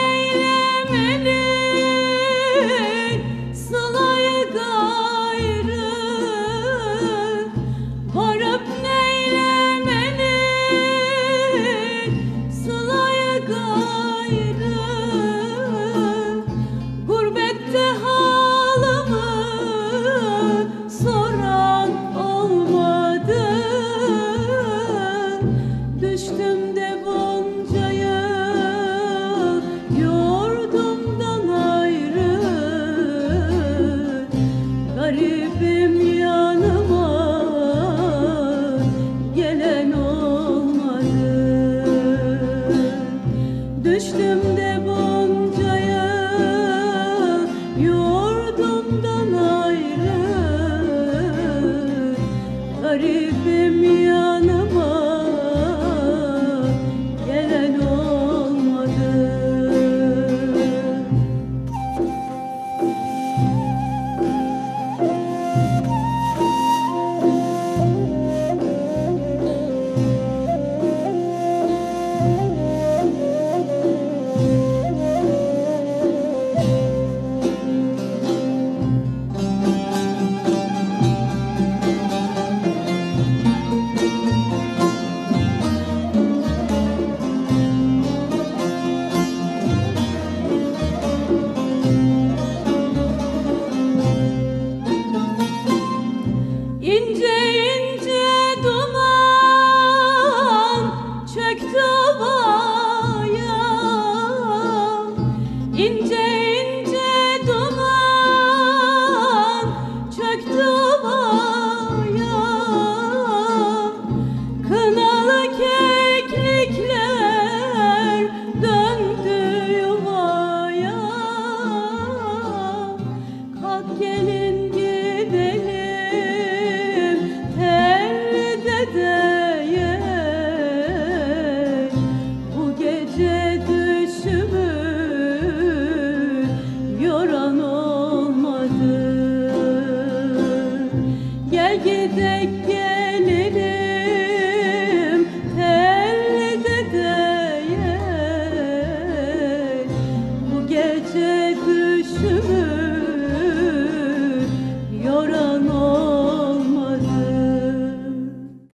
Leila. düştüm ince gide gide